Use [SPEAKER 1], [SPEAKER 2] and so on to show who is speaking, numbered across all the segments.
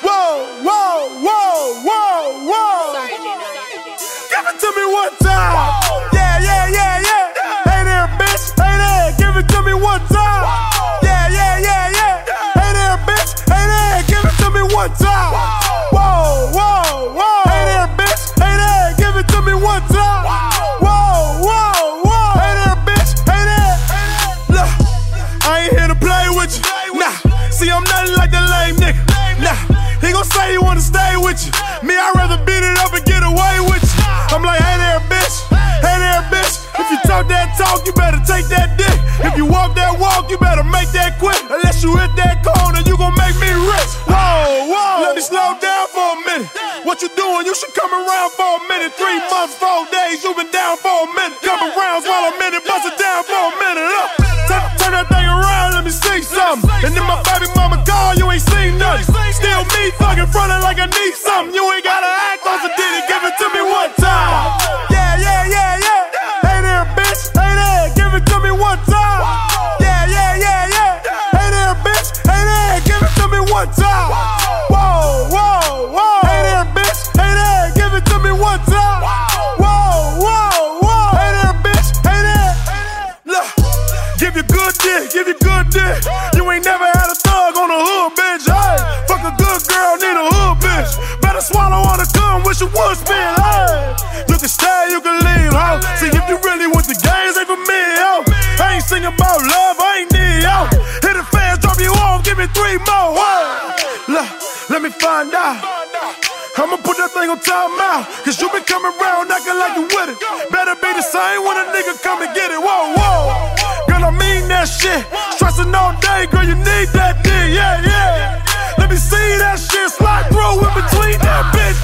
[SPEAKER 1] Whoa, whoa, whoa, whoa, whoa. Give it to me one time. He gon' wanna stay with you. Me, I'd rather beat it up and get away with you. I'm like, hey there, bitch. Hey there, bitch. If you talk that talk, you better take that dick. If you walk that walk, you better make that quick. Unless you hit that corner, you gon' make me rich. Whoa, whoa. Let me slow down for a minute. What you doing? You should come around for a minute. Three months, four days, you been down for a minute. Coming rounds I need something. You ain't gotta act on did it, give it to me one time. Yeah, yeah, yeah, yeah. Hey there, bitch. Hey there, give it to me one time. Yeah, yeah, yeah, yeah. Hey there, bitch. Hey there, give it to me one time. Whoa, whoa, whoa. Hey there, bitch. Hey there, give it to me one time. Whoa, whoa, whoa. Hey there, bitch. Hey there. Look, give you good dick, give you good dick. The gum, wish you would spit. Hey, you can stay, you can leave, ho. See if you really want the games, ain't for me, ho. I ain't singing about love, I ain't need, ho. Hit the fans, drop you off, give me three more. Hey. Look, let me find out. I'ma put that thing on timeout. Cause you been coming around acting like you with it. Better be the same when a nigga come and get it. Whoa, whoa. Girl, I mean that shit. Stressing all day, girl, you need that dick. Yeah, yeah. Let me see that shit slide through in between that bitch.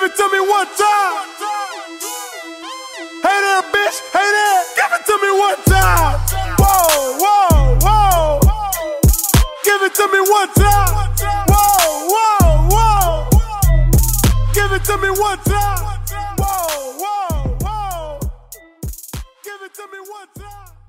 [SPEAKER 1] Give it to me one time. Hey there, bitch. Hey there. Give it to me one time. Whoa, whoa, whoa. Give it to me one time. Whoa, whoa, whoa. Give it to me one time. Whoa, whoa, whoa. Give it to me one time.